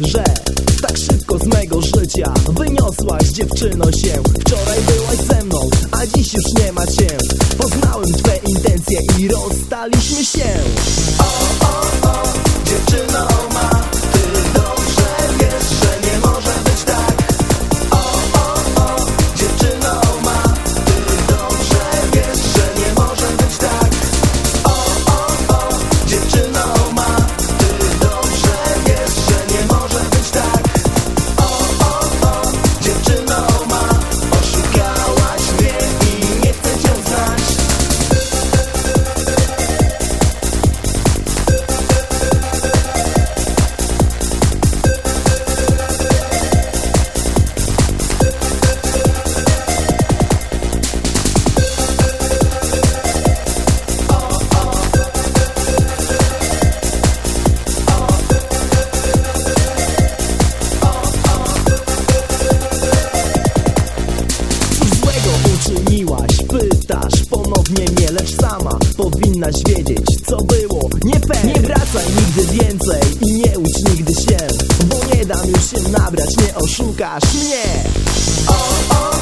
że tak szybko z mego życia Wyniosłaś dziewczyno się. Wczoraj byłaś ze mną, a dziś już nie ma cię. Poznałem twe intencje i rozstaliśmy się ponownie mnie, lecz sama powinnaś wiedzieć, co było nie fair. Nie wracaj nigdy więcej i nie ucz nigdy się, bo nie dam już się nabrać, nie oszukasz mnie. O, o,